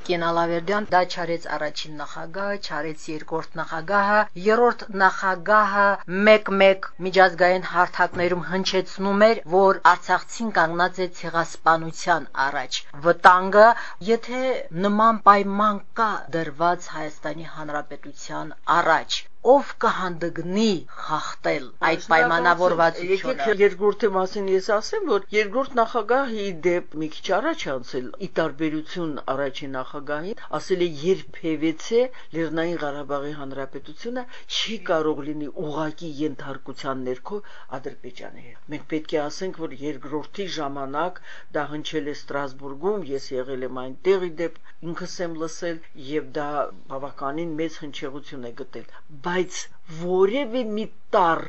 Տիկին Ալավերդյան դա չարեց առաջին նախագահը, չարեց երկրորդ նախագահը, երրորդ նախագահը մեկ-մեկ միջազգային հարթակներում հնչեցնում էր, որ Արցախցին կանգնած է ցեղասպանության առաջ։ Վտանգը, եթե նման պայման կա դրված Հայաստանի Հանրապետության առաջ, ով կհանդգնի խախտել այդ պայմանավորվածությունը։ Եկեք երկրորդի մասին ես ասեմ, որ երկրորդ նախագահի դեպ մի քիչ առաջ անցել ի տարբերություն առաջին նախագահին, ասել է երբևիցե Լեռնային Ղարաբաղի Հանրապետությունը չի կարող լինի ուղակի ենթարկության ներքո Ադրբեջանի հետ։ Մենք պետք է ասենք, որ երկրորդի ժամանակ դա հնչել է Ստրասբուրգում, ես եղել եմ այնտեղ ի դեպ ինքս եմ լսել եւ դա բավականին մեծ հնչեղություն է գտել բայց որևէ մի տար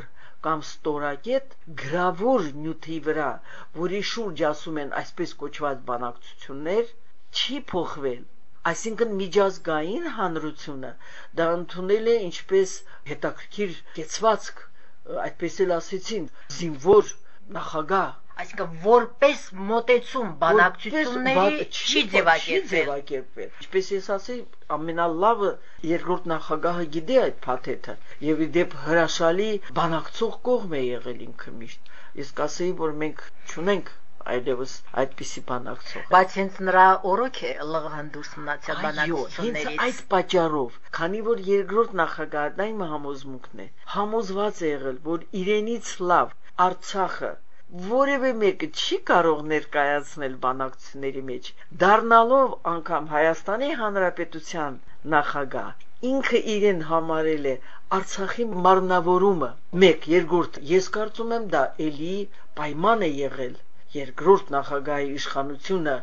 կամ ստորակետ գրավոր նյութի վրա, որի շուրջ ասում են այսպես կոչված բանակցություններ, չի փոխվել այսինքն միջազգային հանրությունը դա ընդունել է ինչպես հետաքրքիր կեցվածք այդպես էլ ասեցին զինվոր նախագահ այսինքն որպես մոտեցում բանակցությունների չի ձևակերպվել։ Ինչպես ես ասի, ամենալավը երկրորդ նախագահը գիտի այդ փաթեթը եւ իդեպ հրաշալի բանակցող կողմ է եղել ինքը միշտ։ Ես կասեի, որ մենք ճունենք այլևս այդպիսի բանակցող։ Բայց հենց նրա օրոք է ԼՂՀ-ն դուրս մնացել բանակցություններից։ Հենց այդ պատճառով, քանի որ երկրորդ նախագահը դա իմ համոզմունքն է, համոզված է եղել, որ իրենից լավ Արցախը որևէ մեկը չի կարող ներկայացնել բանակցությունների մեջ դառնալով անգամ Հայաստանի Հանրապետության նախագահ ինքը իրեն համարել է Արցախի մարմնավորումը 1 երկրորդ ես կարծում եմ դա էլի պայման է եղել երկրորդ նախագահի իշխանությունը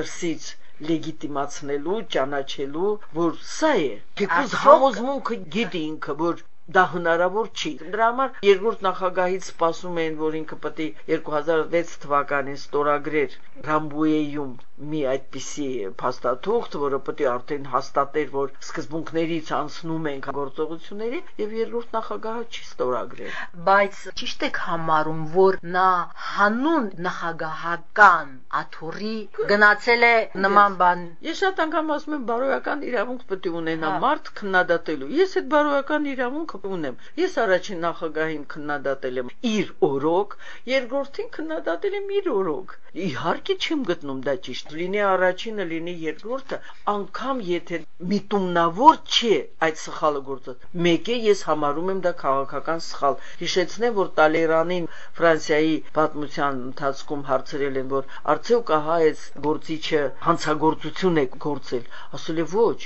դրսից լեգիտիմացնելու, ճանաչելու, որ սա է։ Թեկուզ համոզմունքը գիտի ինքը, որ դա հնարավոր չի։ Դրա համար երկրորդ նախագահից սպասում էին, որ ինքը պետք է 2006 թվականին ստորագրեր Ռամբուեյում մի այդպիսի փաստաթուղթ, որը պետք է արդեն հաստատեր, որ սկզբունքներից անցնում ենք գործողությունների, եւ երկրորդ նախագահը չի ստորագրել։ Բայց ճիշտ եք համարում, որ նա հանուն նախագահական աթոռի գնացել է նման բան։ Ես շատ անգամ ասում եմ բարոյական իրավունք պետք է ունենա հա։ մարդ քննադատելու։ Ես այդ բարոյական իրավունքը ունեմ։ Ես առաջին նախագահին քննադատել եմ իր օրոք, երկրորդին քննադատել եմ իր օրոք։ Իհարկե չեմ գտնում դա ճիշտ։ Լինի առաջինը, լինի երկրորդը, անգամ եթե միտումնավոր չէ այդ սխալը գործը։ Մեկ է ես համարում եմ դա քաղաքական սխալ։ Հիշեցնեմ, որ Տալերանին Ֆրանսիայի պատմության ընթացքում հարցրել են, որ արդյոք ահա այս գործիչը հանցագործություն է գործել։ Ասել է ոչ,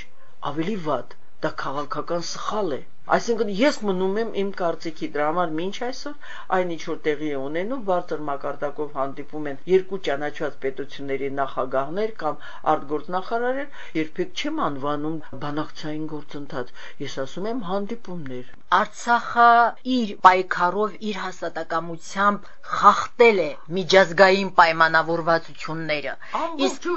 ավելի վատ, դա քաղաքական սխալ է Այսինքն ես մնում եմ իմ կարծիքի դրա համար ոչ այսօր այն ինչ որ տեղի է ունենում բարձր մակարդակով հանդիպում են երկու ճանաչված պետությունների նախագահներ կամ արտգործնախարարներ երբեք չեմ անվանում բանակցային գործընթաց ես ասում եմ հանդիպումներ Արցախը իր պայքարով իր հաստատակամությամբ խախտել է միջազգային պայմանավորվածությունները իսկ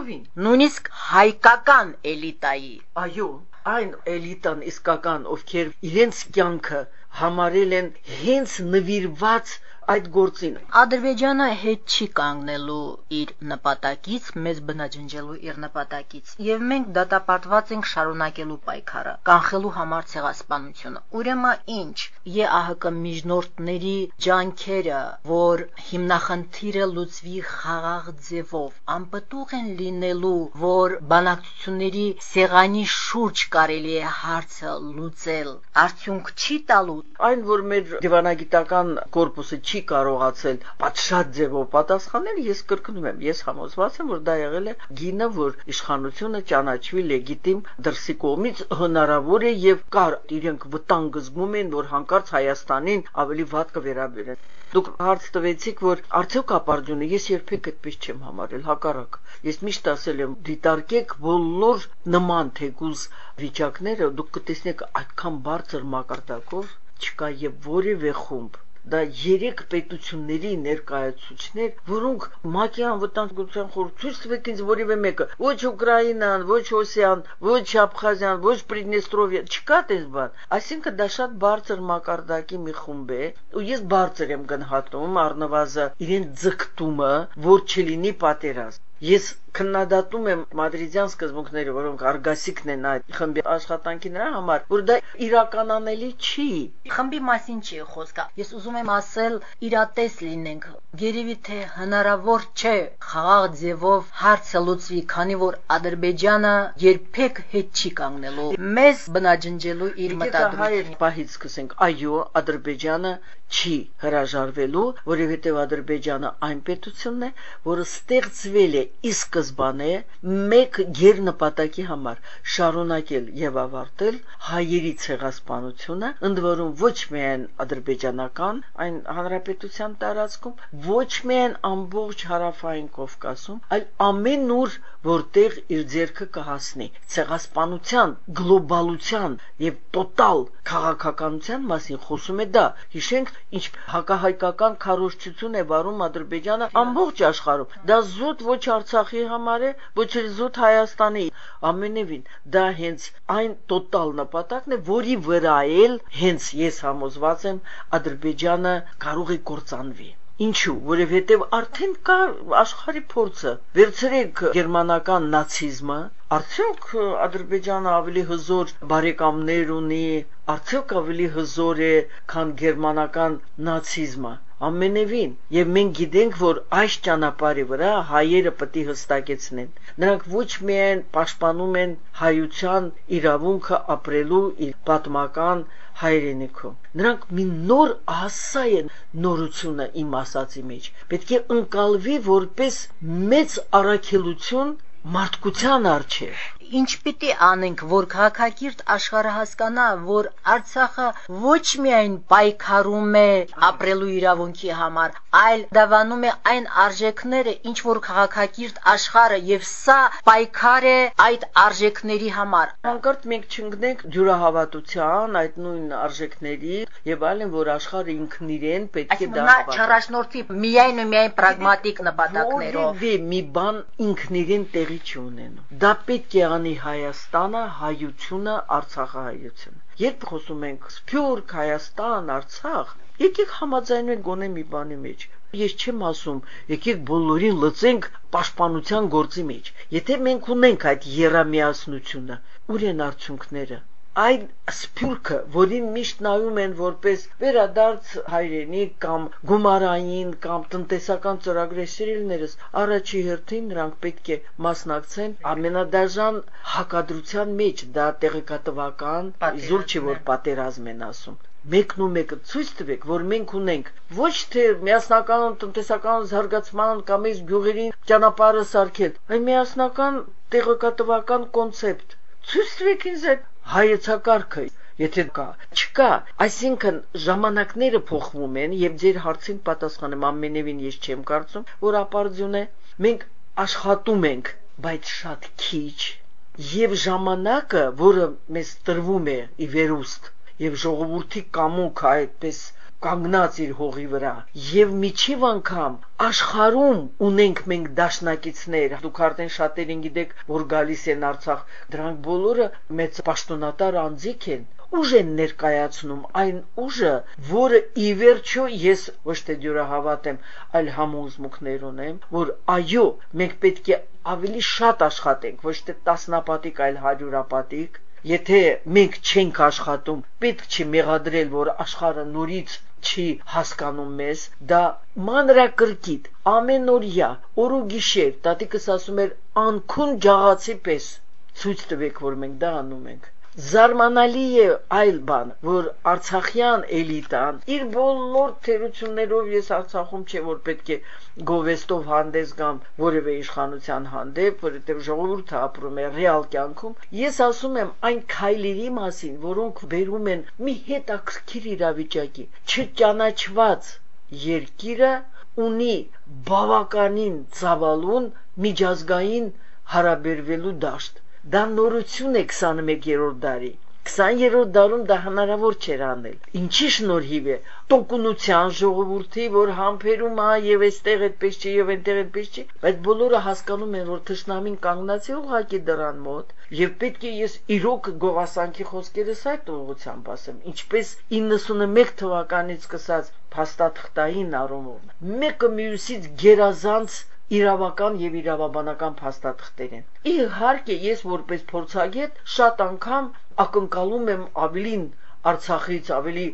նույնիսկ հայկական էլիտայի այո այն էլիտան իսկական, ովքեր իրենց կյանքը համարել են հենց նվիրված այդ գործին։ Ադրբեջանը հետ չի կանգնելու իր նպատակից, մեզ բնաջնջելու իր նպատակից, եւ մենք դատապարտված ենք շարունակելու պայքարը, կանխելու համար ցեղասպանությունը։ Ուրեմն ինչ, ԵԱՀԿ միջնորդների ջանքերը, որ հիմնախնդիրը լուծվի խաղաղ ձևով, անպտուղ են լինելու, որ բանակցությունների սեղանի շուրջ կարելի է հարցը լուծել։ Արդյունք չի տալու այն, որ մեր դիվանագիտական կորպուսը չի չի կարողացել պատշաճ ձևով պատասխանել, ես կրկնում եմ, ես համոզված եմ, որ դա եղել է գինը, որ իշխանությունը ճանաչվի լեգիտիմ դրսի կողմից հնարավոր է եւ կար իրենք վտանգ զգում են, որ հանկարծ Հայաստանին ավելի վատ կվերաբերեն։ Դուք հարց տվեցիք, որ արդյոք ապարդյունը ես երբեք այդպես չեմ համարել, հակառակ։ Ես միշտ ասել եմ, դիտարկեք բոլոր նման թեկուզ վիճակները, դուք կտեսնեք այդքան բարձր մակարդակով չկա եւ որևէ խումբ դա երեք պետությունների ներկայացուցիչներ, որոնք ՄԱԿ-ի անվտանգության խորհուրդ ցույց ինձ որևէ մեկը, ոչ Ուկրաինան, ոչ Օսիան, ոչ Աբխազիան, ոչ Պրիդնեստրովիա, չկա դες բան։ Այսինքն դա շատ բարձր մակարդակի մի խումբ է, ու ես բարձր եմ գնահատում առնվազն իրեն ձգտումը, որ չլինի պատերազմ Ես քննադատում եմ մադրիդյան սկզբունքները, որոնք արգասիքն են այդ խմբի աշխատանքի նրա համար, որ դա իրականանելի չի։ Խմբի մասին չի խոսքը։ Ես ուզում եմ ասել, իրատես լինենք։ Գերևի թե հնարավոր չէ խաղաղ ձևով հարցը լուծվի, քանի որ Ադրբեջանը երբեք հետ չի կանգնելու։ Մեզ բնաջնջելու իր մտադրությունը։ Պահից սկսենք։ Այո, Ադրբեջանը չի հրաժարվելու, որովհետև Ադրբեջանը այն պետությունն է, որը ստեղծվել է ի սկզբանե մեկ ģերնպատակի համար շարունակել եւ ավարտել հայերի ցեղասպանությունը, ընդ որում ոչ միայն ադրբեջանական այն հանրապետության տարածքում, ոչ միայն ամբողջ հարավային Կովկասում, այլ ամենուր, որտեղ իր ձեռքը կհասնի ցեղասպանության, գլոբալության եւ տոտալ քաղաքականության մասին խոսում է դա։ Հիշենք, ինչ հակահայկական քարոշչություն է վարում Ադրբեջանը ամբողջ աշխարհում։ Դա զուտ ոչ Արցախի համար է, ոչ էլ զուտ Հայաստանի։ Ամենևին դա հենց այն տոտալ նպատակն է, որի վրա էլ հենց ես համոզված եմ Ադրբեջանը կարող է կործանվի։ Ինչու՞, որովհետև արդեն կա աշխարհի փորձը։ Վերցրեք գերմանական նացիզմը, արդյոք Ադրբեջանը ավելի հզոր բարեկամներ ունի, արդյոք ավելի հզոր է, քան գերմանական նացիզմը ամենևին եւ մենք գիտենք որ այս ճանապարհի վրա հայերը պետք է հստակեցնեն նրանք ոչ միայն պաշտպանում են հայության իրավունքը ապրելու իր պատմական հայրենիքում նրանք մի նոր ասա են նորությունը իմ ասացի մեջ պետք է ընկալվի որպես մեծ առաքելություն մարդկության արժե ինչ պիտի անենք, որ քաղաքակիրթ աշխարհը հասկանա, որ Արցախը ոչ միայն պայքարում է ապրելու իրավունքի համար, այլ դավանում է այն արժեքները, ինչ որ քաղաքակիրթ աշխարհը եւ սա պայքար է այդ արժեքների համար։ Հանկարծ մենք չընկնենք դյուրահավատության այդ նույն արժեքների եւ այլն, որ աշխարհը ինքն իրեն պետք է դա չարաշնորթի միայն ու միայն պրագմատիկ նպատակներով։ մի բան ինքն իրեն տեղի չունենում։ Դա պետք է անի Հայաստանը, հայությունը, Արցախահայությունը։ Երբ խոսում ենք Սփյուռք, Հայաստան, Արցախ, եկեք համաձայնենք գոնե մի բանի մեջ։ Ես չեմ ասում, եկեք բոլորին լծենք պաշտպանության գործի մեջ։ Եթե մենք ունենք այդ երամիասնությունը, ուր են արդյունքները այն սփյուռքը, որին միշտ նայում են որպես վերադարձ հայրենիք կամ գումարային կամ տնտեսական ծրագրեր սիրելիներս, առաջի հերթին նրանք պետք է մասնակցեն ամենադաժան հակադրության մեջ, դա տեղեկատվական, զուր չի որ պատերազմ են ասում մեկն ու մեկը ցույց տվեք, որ մենք ունենք ոչ թե միասնական տնտեսական զարգացման կամ այս գյուղերին ճանապարհը սարքել, այլ միասնական տեղեկատվական կոնցեպտ։ Ցույց տվեք ինձ այդ հայեցակարգը եթե կա չկա այսինքն ժամանակները փոխվում են եւ ձեր հարցին պատասխանեմ ամենևին ես չեմ կարծում որ ապարդյուն է մենք աշխատում ենք բայց շատ քիչ եւ ժամանակը որը մեզ տրվում է ի վերուստ եւ ժողովրդի կամոք այդպես կանգնած իր հողի վրա եւ միջև անգամ աշխարում ունենք մենք դաշնակիցներ դուք արդեն շատերին գիտեք որ գալիս են Արցախ դրանք բոլորը մեծ պաշտոնատար անձիկ են ուժ են ներկայացնում այն ուժը, որը ի վերջո ես ոչ թե դյուրահավատ եմ, այլ համոզմունքներ ունեմ, որ այո, մենք պետք է ավելի շատ աշխատենք, ոչ թե տասնապատիկ, այլ հարյուրապատիկ, Եթե մենք չենք աշխատում, պետք չի մեղադրել, որ աշխարհը նորից չի հասկանում մեզ, դա մանրակրկիտ, ամենօրյա, օր ու գիշեր, տատիկս ասում էր անքուն ջաղացի պես ցույց տվեք, որ մենք դա անում ենք զարմանալի է այլ բան, որ Արցախյան էլիտան իր բոլոր թերություններով ես Արցախում չէ որ պետք է գովեստով հանդես գամ որևէ իշխանության հանդեպ, որովհետև ժողովուրդը ապրում է ռեալ կյանքում։ Ես ասում եմ այն քայլերի մասին, որոնք բերում են մի հետաքրքիր իրավիճակի, չճանաչված երկիրը ունի բավականին ցավալուն միջազգային հարաբերվելու դաշտ Դա նորություն է 21-րդ դարի։ 20-րդ դարում դա հնարավոր չէր անել։ Ինչի շնորհիվ է տոկունության ժողովրդի, որ համբերում է եւ այստեղ այդպես չի եւ այնտեղ այդպես չի, բայց բոլորը հասկանում են, որ թշնամին կանգնած է ուղակի դրան մոտ եւ պետք է ես իրոք գովասանքի խոսքերս այդ ուղղությամբ ասեմ, ինչպես 91 թվականից սկսած փաստաթղթային առումով։ Մեկը մյուսից գերազանց իրավական եւ իրավաբանական փաստաթղթեր են։ Իհարկե, ես որպես փորձագետ շատ անգամ ակնկալում եմ ավելին Արցախից ավելի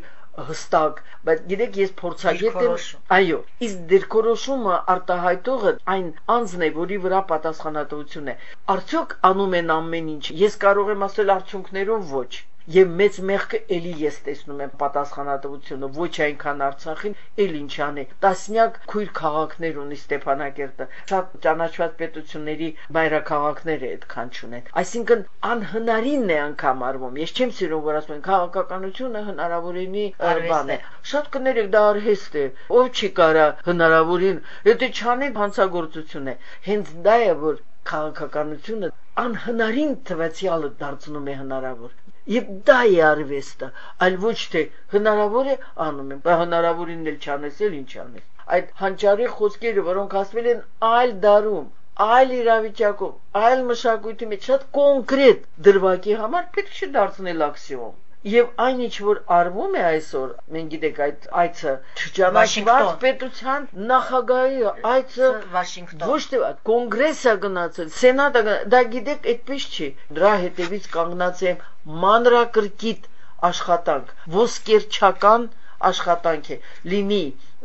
հստակ, բայց գիտեք ես փորձագետ եմ, այո, իսկ դերկորոշումը արտահայտողը այն անձն է, որի վրա պատասխանատվություն է։ Արդյոք անում են ամեն ինչ։ Ես կարող եմ ասել արդյունքներով ոչ եւ մեծ մեղքը ելի ես տեսնում եմ պատասխանատվությունը ոչ այնքան Արցախին, ել ինչ անի։ Տասնյակ քույր քաղաքներ ունի Ստեփանակերտը, շատ ճանաչված պետությունների մայրաքաղաքներ է այդքան չունեն։ Այսինքն անհնարինն է անգամ արվում։ Ես չեմ սիրում, որ ասում են քաղաքականությունը հնարավորինի բան է։ Շատ կներեք դա արհեստ է։ Ով չի կարա հնարավորին, եթե չանի հանցագործություն է։ Հենց դա է, որ քաղաքականությունը անհնարին թվացյալը դարձնում է հնարավոր Եվ դա է արվեստը, այլ ոչ թե հնարավոր է անում եմ, բայց հնարավորին էլ չանես, էլ ինչ անես։ Այդ հանճարի խոսքերը, որոնք ասվել են այլ դարում, այլ իրավիճակում, այլ մշակույթի մեջ շատ կոնկրետ դրվագի համար պետք չէ դարձնել աքսիոմ Եվ այն ինչ որ արվում է այսօր, մենք գիտենք այդ այցը չճանաչված պետության նախագահի այցը Վաշինգտոն ոչ թե կոնգրեսը գնացել, սենատը դա գիտեք այդպես չի։ Դրա հետևից կանգնած է մանրակրկիտ աշխատանք, ոսկերչական աշխատանք է լինի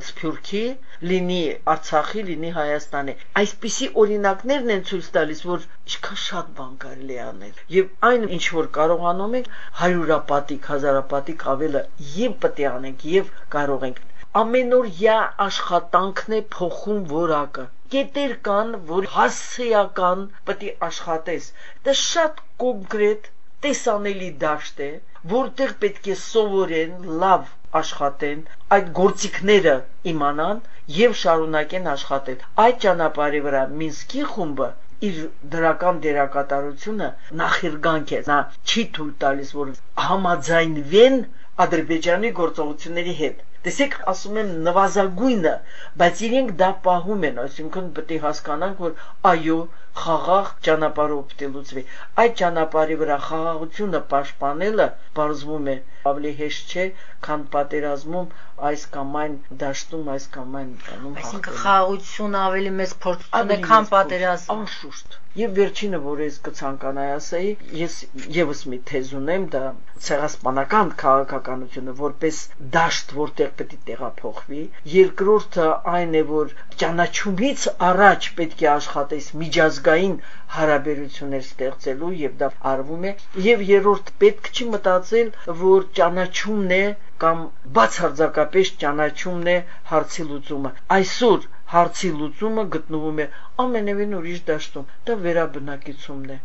Սփյուռքի, լինի Արցախի, լինի Հայաստանի։ Այսպիսի օրինակներն են ցույց տալիս, որ ինչքան շատ բան կարելի անել։ Եվ այն ինչ որ կարողանում ենք, հարյուրապատիկ, հազարապատիկ ավելը եւ պետք է անենք, եւ կարող ենք ամենօրյա աշխատանքն է փոխում որակը կետեր կան, որ հասցեական պետք աշխատես։ Դա շատ կոնկրետ տեսանելի դաշտ է, որտեղ պետք է սովորեն, լավ աշխատեն, այդ գործիքները իմանան եւ շարունակեն աշխատել։ Այդ ճանապարհի վրա Մինսկի խումբը իր դրական դերակատարությունը նախիրգանք է։ Նա չի թույլ տալիս, որ համաձայնվեն Ադրբեջանի գործողությունների հետ Տեսեք, ասում եմ նվազագույնը, բայց իրենք դա պահում են, այսինքն պետք է հասկանանք, որ այո, խաղաղ ճանապարհով պետք է լուծվի։ Այդ ճանապարհի վրա խաղաղությունը պաշտպանելը բարձվում է ավելի հեշտ չէ, քան պատերազմում այս կամ այն դաշտում, այս կամ այն բանում հաղթել։ Այսինքն խաղաղությունը ավելի մեծ փորձություն է, քան պատերազմը։ Անշուշտ։ Եվ վերջինը, որ ես կցանկանայի ասեի, ես եւս մի թեզ ունեմ, դա ցեղասպանական քաղաքականությունը որպես դաշտ, որտեղ պետք է տեղափոխվի։ Երկրորդը այն է, որ ճանաչումից առաջ պետք է աշխատես միջազգային հարաբերություններ ստեղծելու եւ դա արվում է եւ երրորդ պետք չի մտածել որ ճանաչումն է կամ բացարձակապես ճանաչումն է հարցի լուծումը այսօր հարցի լուծումը գտնվում է ամենևին ուրիշ դաշտում։ Դա վերաբնակեցումն է։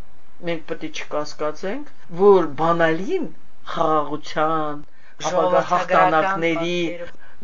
Մենք պետք չկասկածենք, որ բանալին խաղաղության, հաղթանակների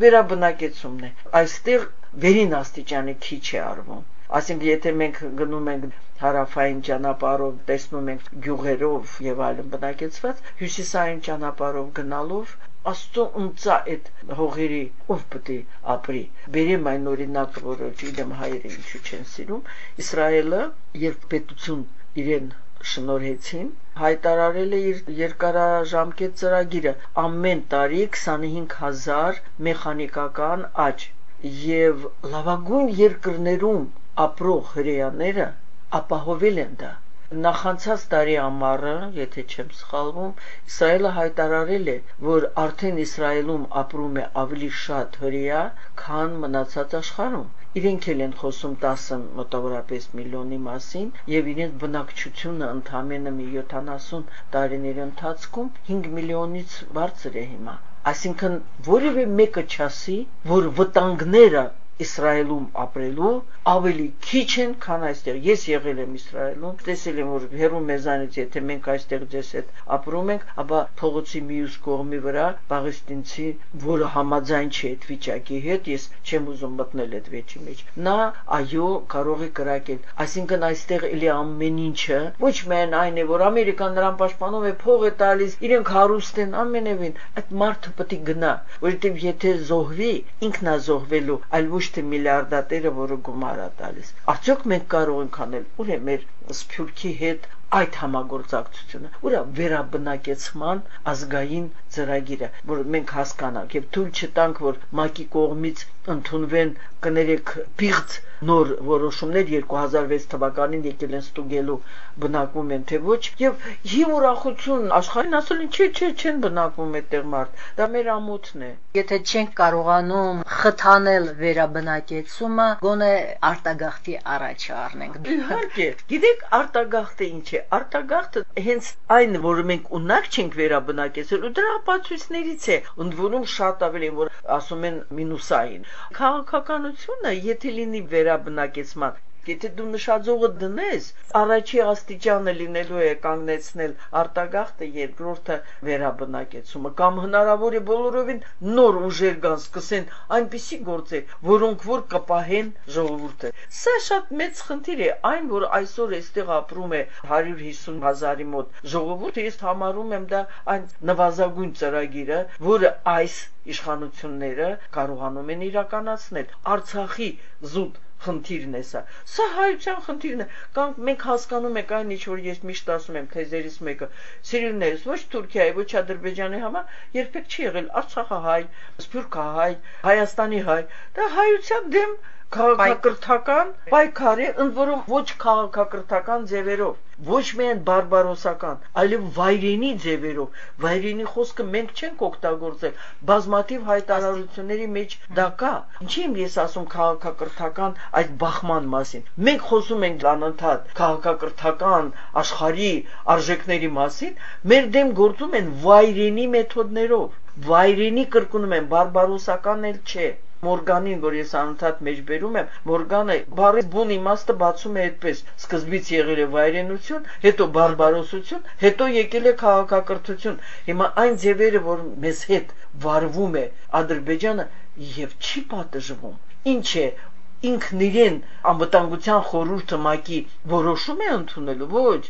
վերաբնակեցումն է։ Այստեղ վերին աստիճանի քիչ է արվում։ Այսինքն եթե մենք գնում ենք հարավային ճանապարհով տեսնում ենք գյուղերով եւ այլն բնակեցված, հյուսիսային ճանապարհով գնալով Աստծո ունծա այդ հողերի ով պետք է ապրի։ Բերեմ այն օրինակը, որը չգիտեմ հայերը ինչու չեն սիրում։ Իսրայելը երբ պետություն իրեն շնորհեցին, հայտարարել է իր երկարաժամկետ ծրագիրը. Ամեն տարի 25000 մեխանիկական աճ եւ լավագույն երկրներում ապրող հրեաները ապահովել են դա նախանցած տարի ամառը, եթե չեմ սխալվում, Իսրայելը հայտարարել է, որ արդեն Իսրայելում ապրում է ավելի շատ հրեա, քան մնացած աշխարհում Իրենք էլ են խոսում 10 մոտավորապես միլիոնի մասին եւ իրենց բնակչությունը ընդամենը մի 70 տարիների ընթացքում 5 միլիոնից բարձր է հիմա։ Այսինքն որևէ մեկը չասի, որ վտանգները Իսրայելում ապրելու ավելի քիչ են, քան այստեղ։ Ես եղել եմ Իսրայելում, տեսել եմ, որ հերու մեզանից, եթե մենք այստեղ ձեզ հետ ապրում ենք, ապա փողոցի մյուս կողմի վրա Պաղեստինցի, որը համաձայն չէ այդ վիճակի հետ, ես չեմ ուզում մտնել այդ վեճի մեջ։ Նա այո, կարող է կրակել։ Այսինքն այստեղ էլի ամեն ինչը ոչ միայն այն է, որ Ամերիկան նրան պաշտպանում է, փող է տալիս, իրենք հարուստ են ամենևին, այդ մարդը պետք է գնա, որովհետև եթե զոհվի, ինքնազոհվելու, այլ ոչ թե միլիարդատերը, որը գումար է տալիս։ Արդյոք մենք կարող ենք անել ուր է մեր սփյուռքի հետ այդ համագործակցությունը, ուր է վերաբնակեցման ազգային ծրագիրը, որ մենք հասկանանք եւ թույլ չտանք, որ ՄԱԿ-ի կողմից ընդունվեն կներեք պիղծ նոր որոշումներ 2006 թվականին եկել են ստուգելու բնակվում են թե ոչ եւ հի ուրախություն աշխարհին ասել են չէ չէ չեն բնակվում այդտեղ մարդ դա մեր ամոթն է եթե չենք կարողանում խթանել վերաբնակեցումը գոնե արտագաղթի առաջ առնենք իհարկե գիտեք արտագաղթը ինչ է արտագաղթը հենց այն որը մենք ունակ չենք վերաբնակեցել ու դրա ապացույցներից է ընդ որում շատ ավելի որ ասում են մինուսային քաղաքականությունը եթե լինի վերաբնակեցման Եթե դու նշաձողը դնես, առաջի աստիճանը լինելու է կանգնեցնել արտագաղթը, երկրորդը վերաբնակեցումը, կամ հնարավոր է բոլորովին նոր ուժեր կան սկսեն այնպիսի գործեր, որոնք որ կպահեն ժողովուրդը։ Սա շատ մեծ խնդիր է, այն որ այսօր այստեղ ապրում է 150 հազարի մոտ ժողովուրդը, ես համարում եմ դա այն նվազագույն ծրագիրը, որը այս իշխանությունները կարողանում են իրականացնել։ Արցախի զուտ խնդիրն է սա։ Սա հայության խնդիրն է։ Կամ մենք հասկանում ենք այն ինչ որ ես միշտ ասում եմ թեզերից մեկը, սիրելիներս, ոչ Թուրքիայի, ոչ Ադրբեջանի համար երբեք չի եղել Արցախահայ, Սփյուռքահայ, Հայաստանի հայ։ Դա հայության դեմ քաղաքակրթական պայքարի, ընդ որում ոչ քաղաքակրթական ձևերով, ոչ միայն բարբարոսական, այլև վայրենի ձևերով։ Վայրենի խոսքը մենք չենք օգտագործել, բազմաթիվ հայտարարությունների մեջ դա կա։ Ինչի՞ եմ ես ասում քաղաքակրթական այդ բախման մասին։ Մենք խոսում ենք անընդհատ քաղաքակրթական աշխարհի արժեքների մասին, մեր դեմ գործում են վայրենի մեթոդներով։ Վայրենի կրկնում են, բարբարոսական էլ չէ։ Մորգանին, որ ես անընդհատ մեջբերում եմ, Մորգանը բարի բուն իմաստը բացում է այդպես. սկզբից եղել է վայրենություն, հետո բարբարոսություն, հետո եկել է քաղաքակրթություն։ Հիմա այն ձևերը, որ մեզ հետ վարվում է Ադրբեջանը, եւ չի պատժվում։ Ինչ է ինքն իրեն անվտանգության խորհուրդը մակի որոշում է ընդունելու ոչ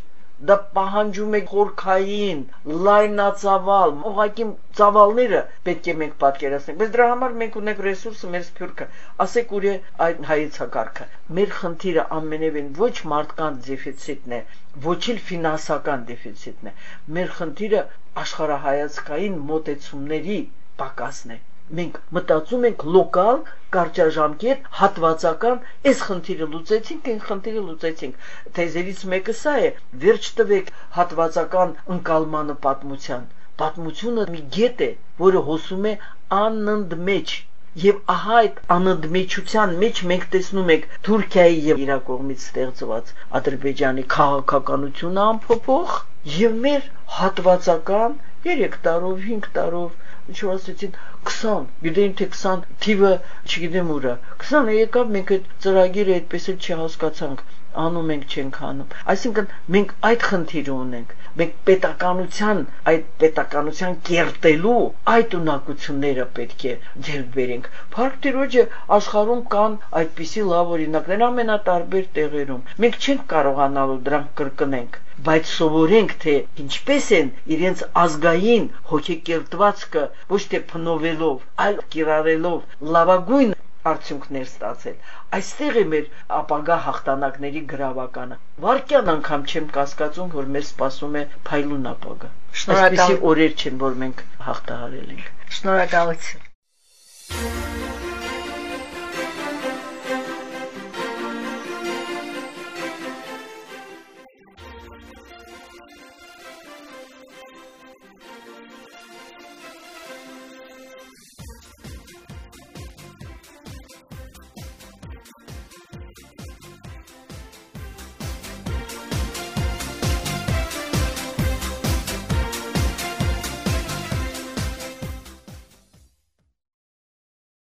դա պահանջում է խորքային, լայնածավալ, ուղղակի ծավալները պետք է մենք պատկերացնենք։ Բայց դրա համար մենք ունենք ռեսուրսը մեր սփյուռքը։ Ասեք ուր է այդ հայեցակարգը։ Մեր խնդիրը ամենևին ոչ մարդկանց դեֆիցիտն է, ոչ էլ ֆինանսական դեֆիցիտն է։ Մեր խնդիրը աշխարհայացքային մոտեցումների պակասն է մենք մտածում ենք լոկալ, կարճաժամկետ, հատվածական, այս խնդիրը լուծեցինք, այն խնդիրը լուծեցինք։ Թեզերից մեկը սա է. վերջ տվեք հատվածական ընկալմանը պատմության։ Պատմությունը մի գետ է, որը հոսում է անընդմեջ Եվ ահա այդ անընդմեջության մեջ մենք տեսնում ենք Թուրքիայի եւ իր կողմից ստեղծված Ադրբեջանի քաղաքականությունը ամփոփող եւ մեր հատվածական 3 տարով, 5 տարով ինչ որ ասեցին 20, գիտեին թե 20 թիվը, չգիտեմ ուրա։ 20-ը եկավ, մենք այդ ծրագիրը այդպես էլ չհասկացանք անում ենք չենք անում այսինքն մենք այդ խնդիրը ունենք մենք պետականության այդ պետականության կերտելու այդ ունակությունները պետք է ձեռք բերենք Փարք տիրոջը աշխարհում կան այդպիսի լավ օրինակներ ամենատարբեր տեղերում մենք չենք կարողանալու դրանք կրկնենք բայց սովորենք թե ինչպես են իրենց ազգային հոգեկերտվածքը ոչ թե փնովելով, այլ կիրառելով լավագույն արդյունքներ ստացել։ Այստեղ է մեր ապագա հաղթանակների գրավականը։ Վարկյան անգամ չեմ կասկածում, որ մեզ սպասում է փայլուն ապագա։ Շնորհակալ օրեր չեն, որ մենք հաղթահարել ենք։ Շնորհակալություն։